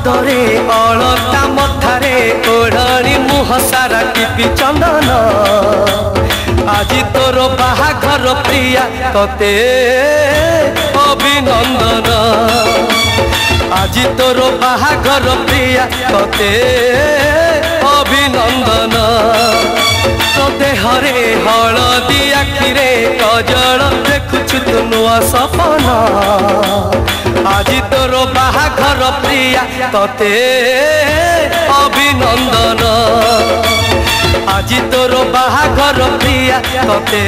ପାଦରେ ଅଳତା ମଥାରେ ଓଢ଼ଣି ମୁହଁ ସାରା ଟିପି ଚନ୍ଦନ। ଆଜି ତୋର ବାହାଘର ପ୍ରିୟା ତତେ ଅଭିନନ୍ଦନ। ଆଜି ତୋର ବାହାଘର ପ୍ରିୟା ତତେ ଅଭିନନ୍ଦନ। ଦେହରେ ହଳଦୀ ଆଖିରେ କଜଳ ଦେଖୁଛୁ ତୁ ନୂଆ ସପନ। ଆଜି ତୋର ବାହାଘର ପ୍ରିୟା ତତେ ଅଭିନନ୍ଦନ ଆଜି ତୋର ବାହାଘର ପ୍ରିୟା ତତେ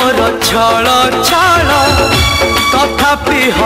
মোর ছল ছল